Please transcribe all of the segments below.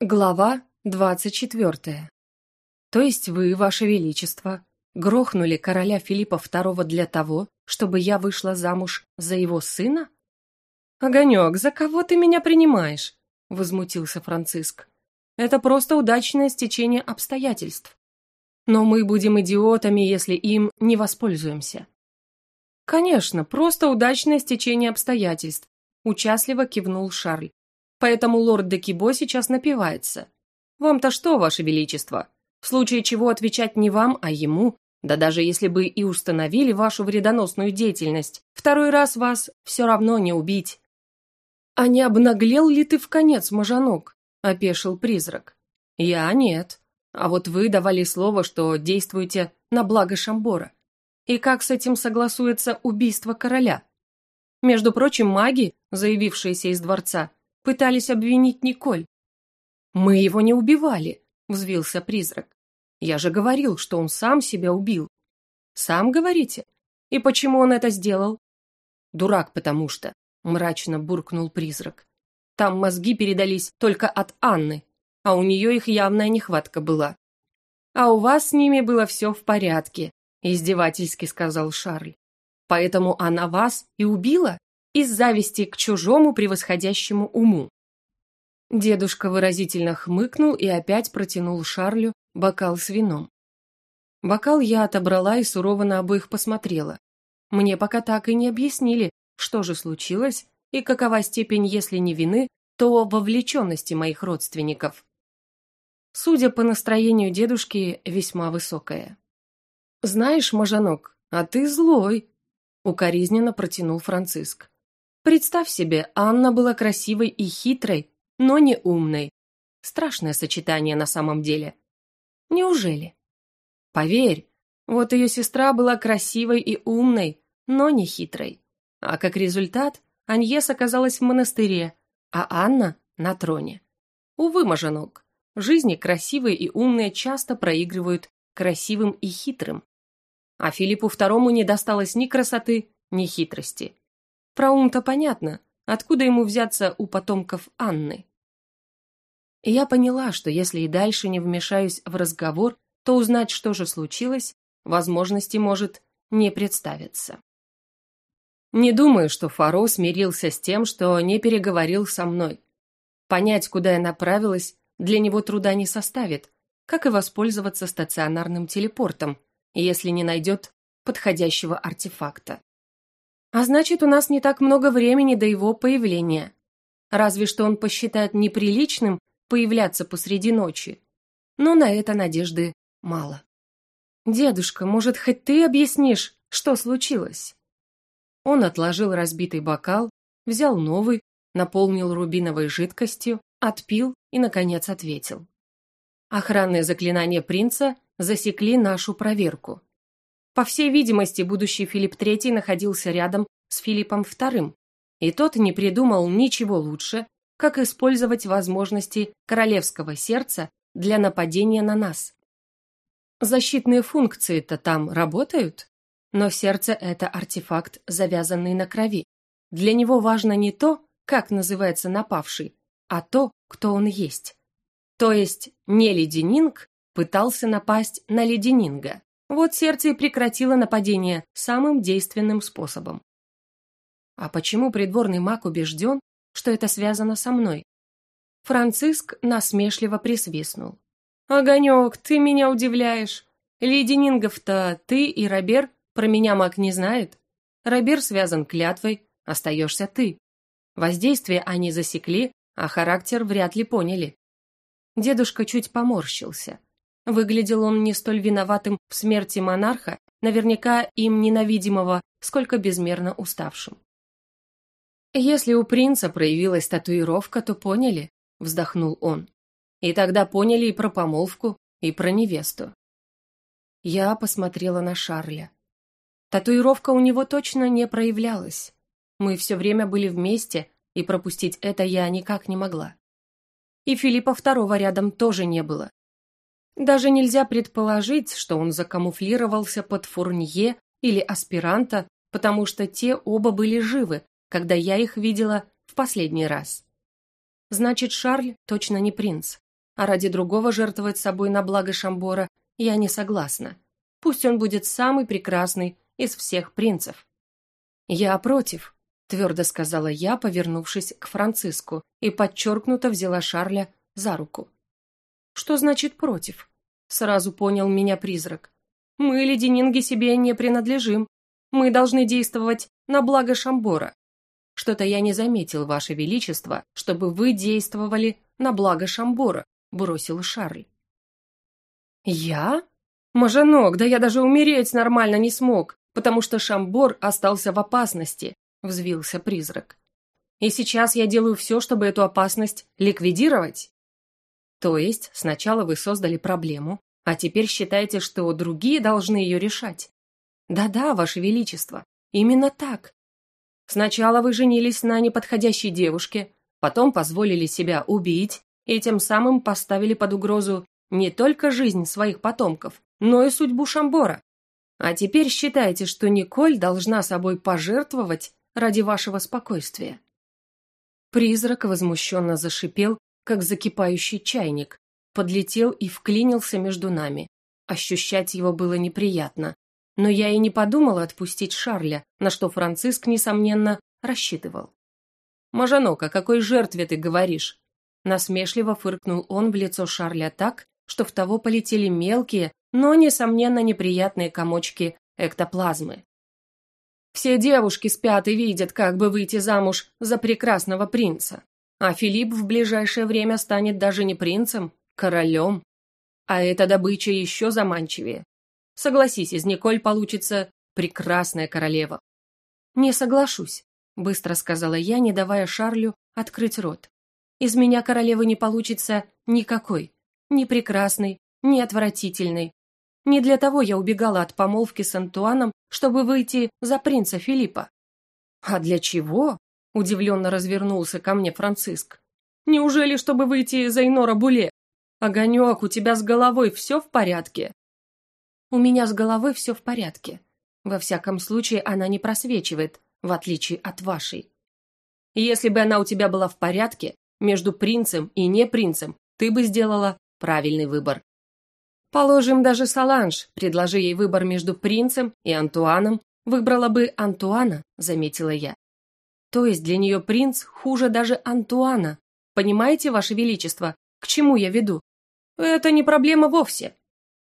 Глава двадцать четвертая. То есть вы, ваше величество, грохнули короля Филиппа II для того, чтобы я вышла замуж за его сына? Огонек, за кого ты меня принимаешь? Возмутился Франциск. Это просто удачное стечение обстоятельств. Но мы будем идиотами, если им не воспользуемся. Конечно, просто удачное стечение обстоятельств, участливо кивнул Шарль. Поэтому лорд Декибо сейчас напивается. Вам-то что, ваше величество? В случае чего отвечать не вам, а ему, да даже если бы и установили вашу вредоносную деятельность, второй раз вас все равно не убить. А не обнаглел ли ты в конец, мажанок? Опешил призрак. Я нет. А вот вы давали слово, что действуете на благо Шамбора. И как с этим согласуется убийство короля? Между прочим, маги, заявившиеся из дворца, пытались обвинить Николь. «Мы его не убивали», — взвился призрак. «Я же говорил, что он сам себя убил». «Сам говорите? И почему он это сделал?» «Дурак, потому что», — мрачно буркнул призрак. «Там мозги передались только от Анны, а у нее их явная нехватка была». «А у вас с ними было все в порядке», — издевательски сказал Шарль. «Поэтому она вас и убила?» Из зависти к чужому превосходящему уму. Дедушка выразительно хмыкнул и опять протянул Шарлю бокал с вином. Бокал я отобрала и сурово на обоих посмотрела. Мне пока так и не объяснили, что же случилось и какова степень, если не вины, то вовлеченности моих родственников. Судя по настроению дедушки, весьма высокая. «Знаешь, Мажанок, а ты злой», — укоризненно протянул Франциск. Представь себе, Анна была красивой и хитрой, но не умной. Страшное сочетание на самом деле. Неужели? Поверь, вот ее сестра была красивой и умной, но не хитрой. А как результат, Аньес оказалась в монастыре, а Анна – на троне. Увы, мажанок, в жизни красивые и умные часто проигрывают красивым и хитрым. А Филиппу II не досталось ни красоты, ни хитрости. Про ум-то понятно, откуда ему взяться у потомков Анны. И я поняла, что если и дальше не вмешаюсь в разговор, то узнать, что же случилось, возможности может не представиться. Не думаю, что Фаро смирился с тем, что не переговорил со мной. Понять, куда я направилась, для него труда не составит, как и воспользоваться стационарным телепортом, если не найдет подходящего артефакта. А значит, у нас не так много времени до его появления. Разве что он посчитает неприличным появляться посреди ночи. Но на это надежды мало. «Дедушка, может, хоть ты объяснишь, что случилось?» Он отложил разбитый бокал, взял новый, наполнил рубиновой жидкостью, отпил и, наконец, ответил. Охранные заклинания принца засекли нашу проверку. По всей видимости, будущий Филипп III находился рядом с Филиппом II, и тот не придумал ничего лучше, как использовать возможности королевского сердца для нападения на нас. Защитные функции-то там работают, но сердце – это артефакт, завязанный на крови. Для него важно не то, как называется напавший, а то, кто он есть. То есть не Леденинг пытался напасть на Леденинга, вот сердце и прекратило нападение самым действенным способом. А почему придворный маг убежден, что это связано со мной? Франциск насмешливо присвистнул. «Огонек, ты меня удивляешь. Леденингов-то ты и Робер про меня маг не знает. Робер связан клятвой, остаешься ты. Воздействие они засекли, а характер вряд ли поняли». Дедушка чуть поморщился. Выглядел он не столь виноватым в смерти монарха, наверняка им ненавидимого, сколько безмерно уставшим. «Если у принца проявилась татуировка, то поняли», — вздохнул он. «И тогда поняли и про помолвку, и про невесту». Я посмотрела на Шарля. Татуировка у него точно не проявлялась. Мы все время были вместе, и пропустить это я никак не могла. И Филиппа второго рядом тоже не было. Даже нельзя предположить, что он закамуфлировался под Фурнье или аспиранта, потому что те оба были живы, когда я их видела в последний раз. Значит, Шарль точно не принц. а ради другого жертвовать собой на благо Шамбора я не согласна. Пусть он будет самый прекрасный из всех принцев. Я против, твердо сказала я, повернувшись к Франциску, и подчеркнуто взяла Шарля за руку. Что значит против? Сразу понял меня призрак. Мы, леденинги, себе не принадлежим. Мы должны действовать на благо Шамбора. Что-то я не заметил, Ваше Величество, чтобы вы действовали на благо Шамбора, бросил Шарль. Я? Мажанок, да я даже умереть нормально не смог, потому что Шамбор остался в опасности, взвился призрак. И сейчас я делаю все, чтобы эту опасность ликвидировать. То есть сначала вы создали проблему, а теперь считаете, что другие должны ее решать. Да-да, Ваше Величество, именно так. Сначала вы женились на неподходящей девушке, потом позволили себя убить и тем самым поставили под угрозу не только жизнь своих потомков, но и судьбу Шамбора. А теперь считаете, что Николь должна собой пожертвовать ради вашего спокойствия. Призрак возмущенно зашипел, как закипающий чайник, подлетел и вклинился между нами. Ощущать его было неприятно, но я и не подумала отпустить Шарля, на что Франциск, несомненно, рассчитывал. «Мажанок, о какой жертве ты говоришь?» Насмешливо фыркнул он в лицо Шарля так, что в того полетели мелкие, но, несомненно, неприятные комочки эктоплазмы. Все девушки спят и видят, как бы выйти замуж за прекрасного принца. А Филипп в ближайшее время станет даже не принцем, королем. А эта добыча еще заманчивее. Согласись, из Николь получится прекрасная королева. Не соглашусь, быстро сказала я, не давая Шарлю открыть рот. Из меня королевы не получится никакой. Ни прекрасной, ни отвратительной. Не для того я убегала от помолвки с Антуаном, чтобы выйти за принца Филиппа. А для чего? Удивленно развернулся ко мне Франциск. Неужели, чтобы выйти за Инора Буле? Огонек, у тебя с головой все в порядке? У меня с головой все в порядке. Во всяком случае, она не просвечивает, в отличие от вашей. Если бы она у тебя была в порядке, между принцем и не принцем, ты бы сделала правильный выбор. Положим, даже Саланж, предложи ей выбор между принцем и Антуаном, выбрала бы Антуана, заметила я. То есть для нее принц хуже даже Антуана. Понимаете, Ваше Величество, к чему я веду? Это не проблема вовсе.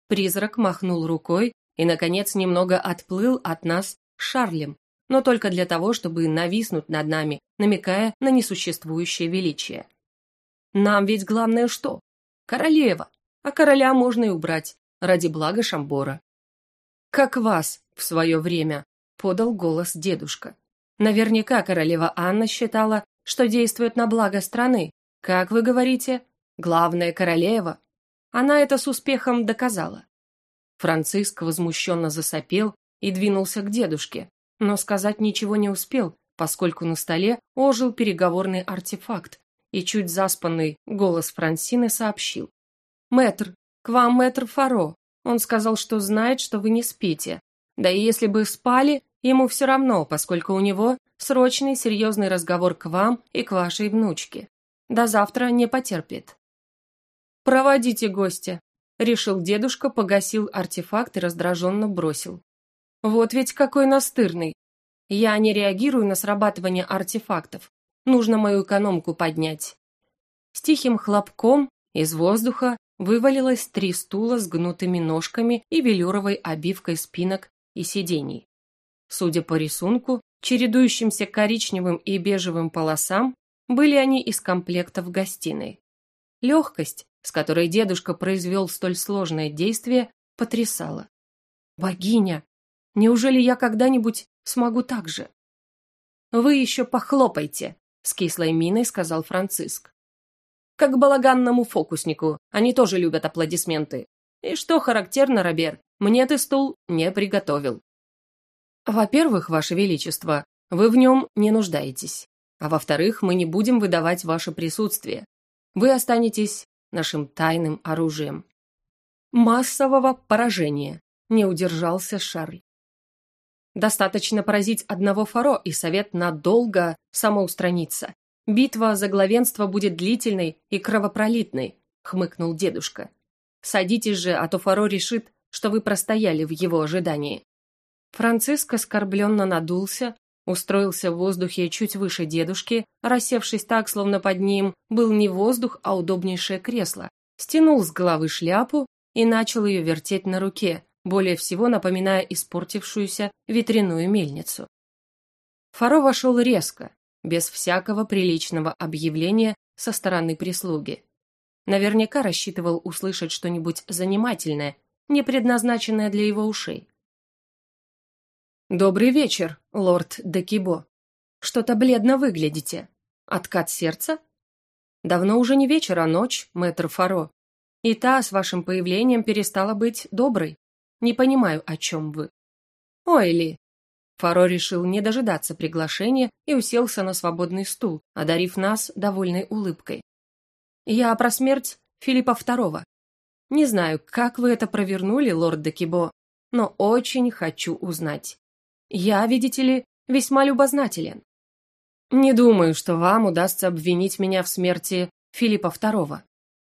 Призрак махнул рукой и, наконец, немного отплыл от нас Шарлем, но только для того, чтобы нависнуть над нами, намекая на несуществующее величие. Нам ведь главное что? Королева, а короля можно и убрать, ради блага Шамбора. «Как вас в свое время», — подал голос дедушка. Наверняка королева Анна считала, что действует на благо страны. Как вы говорите, главная королева. Она это с успехом доказала. Франциск возмущенно засопел и двинулся к дедушке, но сказать ничего не успел, поскольку на столе ожил переговорный артефакт, и чуть заспанный голос Франсины сообщил. «Мэтр, к вам мэтр Фаро. Он сказал, что знает, что вы не спите. Да и если бы спали, ему все равно, поскольку у него срочный серьезный разговор к вам и к вашей внучке. До завтра не потерпит». «Проводите гостя», — решил дедушка, погасил артефакт и раздраженно бросил. «Вот ведь какой настырный. Я не реагирую на срабатывание артефактов. Нужно мою экономку поднять». С тихим хлопком из воздуха вывалилось три стула с гнутыми ножками и велюровой обивкой спинок и сидений. Судя по рисунку, чередующимся коричневым и бежевым полосам, были они из комплекта в гостиной. Легкость, с которой дедушка произвел столь сложное действие, потрясала. «Богиня! Неужели я когда-нибудь смогу так же?» «Вы еще похлопайте!» — с кислой миной сказал Франциск. «Как балаганному фокуснику, они тоже любят аплодисменты. И что характерно, Робер, мне ты стул не приготовил». «Во-первых, Ваше Величество, вы в нем не нуждаетесь. А во-вторых, мы не будем выдавать ваше присутствие. Вы останетесь нашим тайным оружием. Массового поражения, не удержался Шарль. Достаточно поразить одного фаро, и совет надолго самоустранится. Битва за главенство будет длительной и кровопролитной. хмыкнул дедушка. «Садитесь же, а то Фаро решит, что вы простояли в его ожидании». Франциск оскорбленно надулся, устроился в воздухе чуть выше дедушки, рассевшись так, словно под ним был не воздух, а удобнейшее кресло, стянул с головы шляпу и начал ее вертеть на руке, более всего напоминая испортившуюся ветряную мельницу. Фаро вошел резко, без всякого приличного объявления со стороны прислуги. Наверняка рассчитывал услышать что-нибудь занимательное, не предназначенное для его ушей. «Добрый вечер, лорд Декибо. Что-то бледно выглядите. Откат сердца?» «Давно уже не вечер, а ночь, мэтр Фаро. И та с вашим появлением перестала быть доброй. Не понимаю, о чем вы». «Ой, Ли!» Фаро решил не дожидаться приглашения и уселся на свободный стул, одарив нас довольной улыбкой. «Я про смерть Филиппа II. Не знаю, как вы это провернули, лорд Декибо, но очень хочу узнать. Я, видите ли, весьма любознателен. Не думаю, что вам удастся обвинить меня в смерти Филиппа II.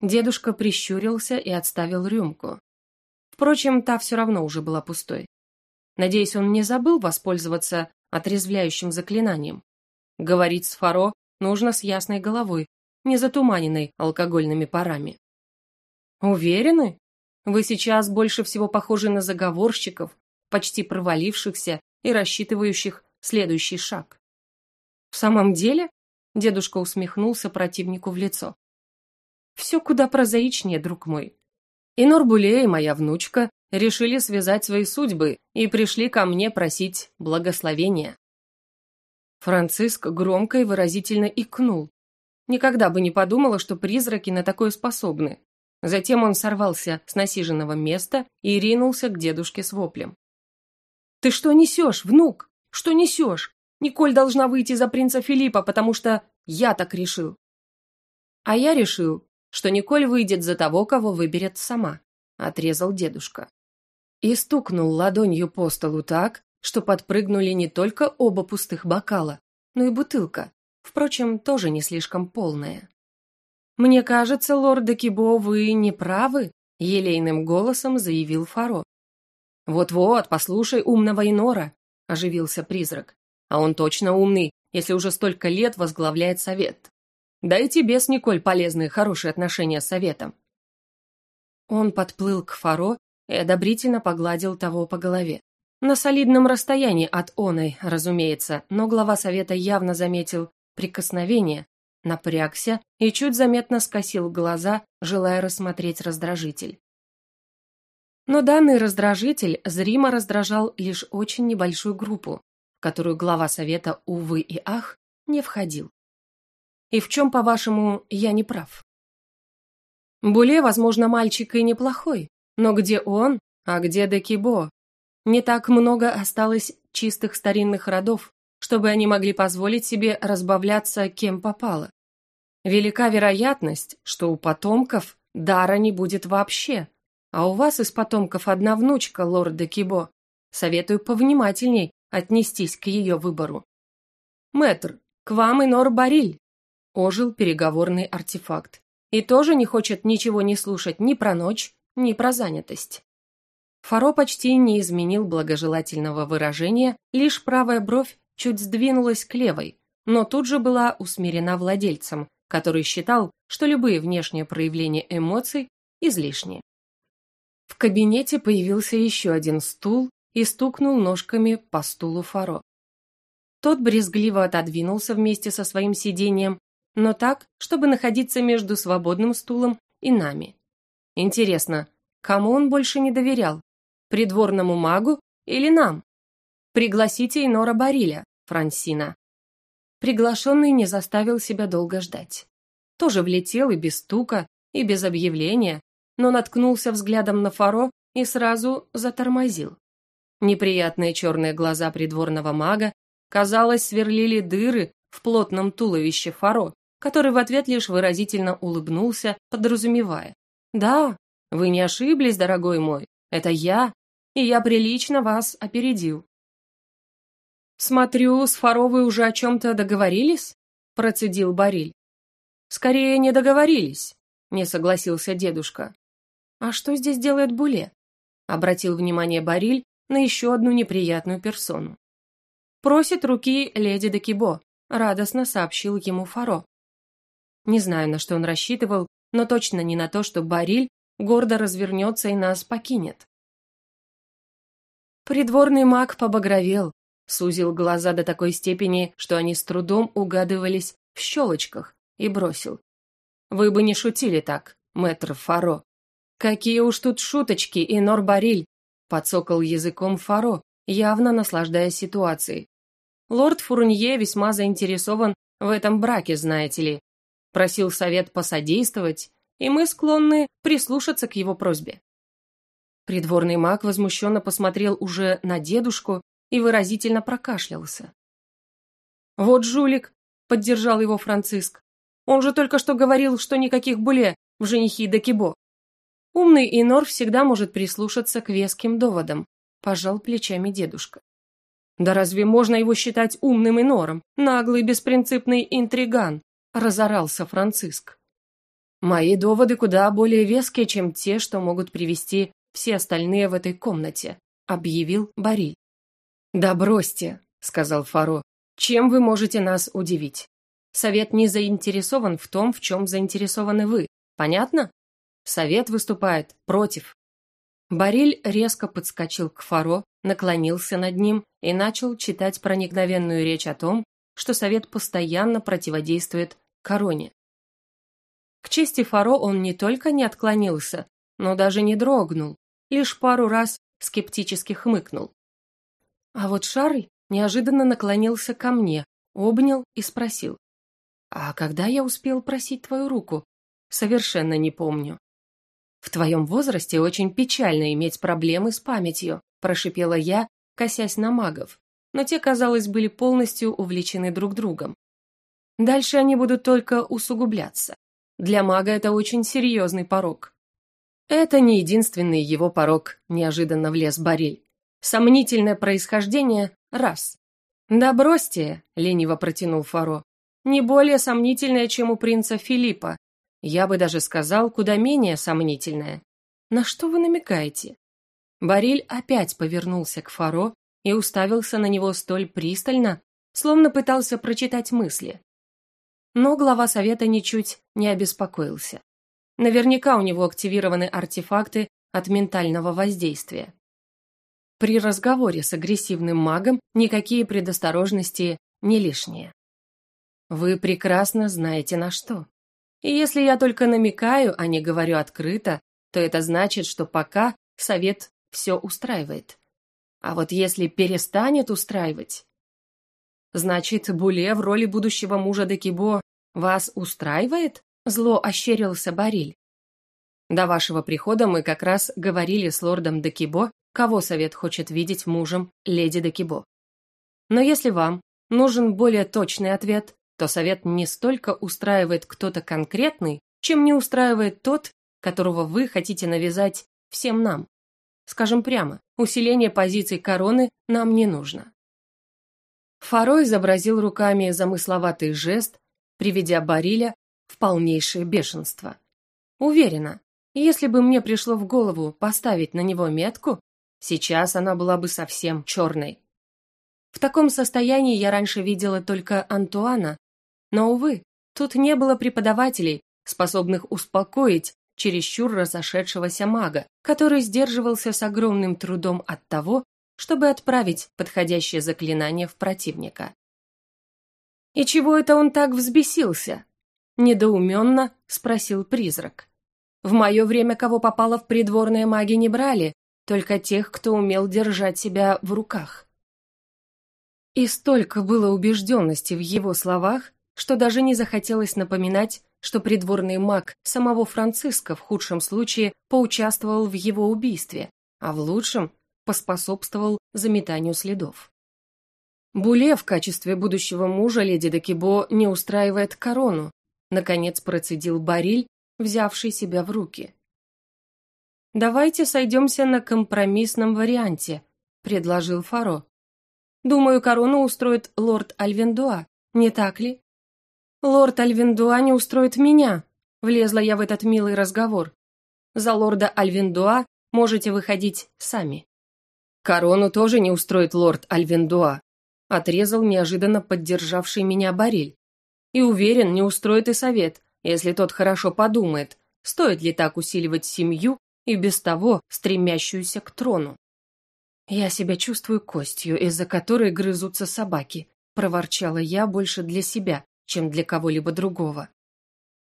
Дедушка прищурился и отставил рюмку. Впрочем, та все равно уже была пустой. Надеюсь, он не забыл воспользоваться отрезвляющим заклинанием. Говорить с Фаро нужно с ясной головой, не затуманенной алкогольными парами. Уверены? Вы сейчас больше всего похожи на заговорщиков, почти провалившихся и рассчитывающих следующий шаг. «В самом деле?» – дедушка усмехнулся противнику в лицо. «Все куда прозаичнее, друг мой. И Норбуле, и моя внучка решили связать свои судьбы и пришли ко мне просить благословения». Франциск громко и выразительно икнул. Никогда бы не подумала, что призраки на такое способны. Затем он сорвался с насиженного места и ринулся к дедушке с воплем. «Ты что несешь, внук? Что несешь? Николь должна выйти за принца Филиппа, потому что я так решил». «А я решил, что Николь выйдет за того, кого выберет сама», — отрезал дедушка. И стукнул ладонью по столу так, что подпрыгнули не только оба пустых бокала, но и бутылка, впрочем, тоже не слишком полная. «Мне кажется, лорд Декибо, вы не правы», — елейным голосом заявил Фаро. «Вот-вот, послушай умного Инора», — оживился призрак. «А он точно умный, если уже столько лет возглавляет совет. Да и тебе с Николь полезные хорошие отношения с советом». Он подплыл к Фаро и одобрительно погладил того по голове. На солидном расстоянии от оной, разумеется, но глава совета явно заметил прикосновение, напрягся и чуть заметно скосил глаза, желая рассмотреть раздражитель. Но данный раздражитель зримо раздражал лишь очень небольшую группу, в которую глава совета, увы и ах, не входил. И в чем, по-вашему, я не прав? Буле, возможно, мальчик и неплохой, но где он, а где Декибо? Не так много осталось чистых старинных родов, чтобы они могли позволить себе разбавляться кем попало. Велика вероятность, что у потомков дара не будет вообще, а у вас из потомков одна внучка, лорд де Кибо. Советую повнимательней отнестись к ее выбору. Мэтр, к вам и Нор Бариль. Ожил переговорный артефакт. И тоже не хочет ничего не слушать ни про ночь, ни про занятость. Фаро почти не изменил благожелательного выражения, лишь правая бровь чуть сдвинулась к левой, но тут же была усмирена владельцем, который считал, что любые внешние проявления эмоций излишни. В кабинете появился еще один стул и стукнул ножками по стулу Фаро. Тот брезгливо отодвинулся вместе со своим сиденьем, но так, чтобы находиться между свободным стулом и нами. Интересно, кому он больше не доверял? Придворному магу или нам? Пригласите Инора Бариля, Франсина. Приглашенный не заставил себя долго ждать. Тоже влетел и без стука, и без объявления, но наткнулся взглядом на Фаро и сразу затормозил. Неприятные черные глаза придворного мага, казалось, сверлили дыры в плотном туловище Фаро, который в ответ лишь выразительно улыбнулся, подразумевая. «Да, вы не ошиблись, дорогой мой, это я, и я прилично вас опередил». «Смотрю, с Фаро вы уже о чем-то договорились?» – процедил Бариль. «Скорее, не договорились. не согласился дедушка. «А что здесь делает Буле?» Обратил внимание Бариль на еще одну неприятную персону. «Просит руки леди Декибо», — радостно сообщил ему Фаро. Не знаю, на что он рассчитывал, но точно не на то, что Бариль гордо развернется и нас покинет. Придворный маг побагровел, сузил глаза до такой степени, что они с трудом угадывались в щелочках, и бросил. «Вы бы не шутили так, мэтр Фаро». «Какие уж тут шуточки, Инор Бариль!» — подсокал языком Фаро, явно наслаждаясь ситуацией. «Лорд Фурнье весьма заинтересован в этом браке, знаете ли. Просил совет посодействовать, и мы склонны прислушаться к его просьбе. Придворный маг возмущенно посмотрел уже на дедушку и выразительно прокашлялся. «Вот жулик!» — поддержал его Франциск. «Он же только что говорил, что никаких буле в женихи Декибо». «Умный Инор всегда может прислушаться к веским доводам», — пожал плечами дедушка. «Да разве можно его считать умным Инором? Наглый, беспринципный интриган!» — разорался Франциск. «Мои доводы куда более веские, чем те, что могут привести все остальные в этой комнате», — объявил Бариль. «Да бросьте», — сказал Фаро. «Чем вы можете нас удивить? Совет не заинтересован в том, в чем заинтересованы вы. Понятно? Совет выступает против». Бариль резко подскочил к Фаро, наклонился над ним и начал читать проникновенную речь о том, что Совет постоянно противодействует короне. К чести Фаро он не только не отклонился, но даже не дрогнул, лишь пару раз скептически хмыкнул. А вот Шарль неожиданно наклонился ко мне, обнял и спросил. «А когда я успел просить твою руку? Совершенно не помню». «В твоем возрасте очень печально иметь проблемы с памятью», прошипела я, косясь на магов, но те, казалось, были полностью увлечены друг другом. Дальше они будут только усугубляться. Для мага это очень серьезный порог. Это не единственный его порог, неожиданно влез Бариль. Сомнительное происхождение – раз. Да бросьте, лениво протянул Фаро. Не более сомнительное, чем у принца Филиппа. Я бы даже сказал, куда менее сомнительное. На что вы намекаете? Бариль опять повернулся к Фаро и уставился на него столь пристально, словно пытался прочитать мысли. Но глава совета ничуть не обеспокоился. Наверняка у него активированы артефакты от ментального воздействия. При разговоре с агрессивным магом никакие предосторожности не лишние. Вы прекрасно знаете на что. И если я только намекаю, а не говорю открыто, то это значит, что пока совет все устраивает. А вот если перестанет устраивать... Значит, Буле в роли будущего мужа Декибо вас устраивает? Зло ощерился Бариль. До вашего прихода мы как раз говорили с лордом Декибо, кого совет хочет видеть мужем леди Декибо. Но если вам нужен более точный ответ, то совет не столько устраивает кто-то конкретный, чем не устраивает тот, которого вы хотите навязать всем нам. Скажем прямо, усиление позиций короны нам не нужно. Фаро изобразил руками замысловатый жест, приведя Бариля в полнейшее бешенство. Уверена, если бы мне пришло в голову поставить на него метку, сейчас она была бы совсем черной. В таком состоянии я раньше видела только Антуана, но, увы, тут не было преподавателей, способных успокоить чересчур разошедшегося мага, который сдерживался с огромным трудом от того, чтобы отправить подходящее заклинание в противника. «И чего это он так взбесился?» Недоуменно спросил призрак. В мое время кого попало в придворные маги не брали, только тех, кто умел держать себя в руках. И столько было убежденности в его словах, что даже не захотелось напоминать, что придворный маг самого Франциска в худшем случае поучаствовал в его убийстве, а в лучшем поспособствовал заметанию следов. Буле в качестве будущего мужа леди Декибо не устраивает корону, Наконец процедил Бариль, взявший себя в руки. «Давайте сойдемся на компромиссном варианте», — предложил Фаро. «Думаю, корону устроит лорд Альвендуа, не так ли?» «Лорд Альвендуа не устроит меня», — Влезла я в этот милый разговор. За лорда Альвиндуа можете выходить сами. Корону тоже не устроит лорд Альвиндуа, отрезал неожиданно поддержавший меня Бариль. И уверен, не устроит и совет, если тот хорошо подумает, стоит ли так усиливать семью и без того стремящуюся к трону. «Я себя чувствую костью, из-за которой грызутся собаки», проворчала я больше для себя, чем для кого-либо другого.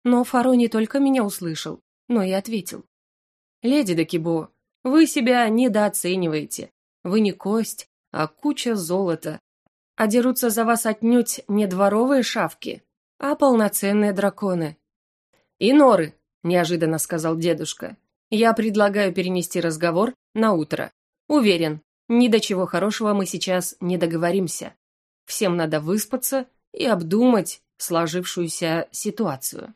Но Фаро не только меня услышал, но и ответил. «Леди Декибо, вы себя недооцениваете. Вы не кость, а куча золота. А дерутся за вас отнюдь не дворовые шавки, а полноценные драконы». «И норы», — неожиданно сказал дедушка. «Я предлагаю перенести разговор на утро. Уверен, ни до чего хорошего мы сейчас не договоримся. Всем надо выспаться и обдумать сложившуюся ситуацию.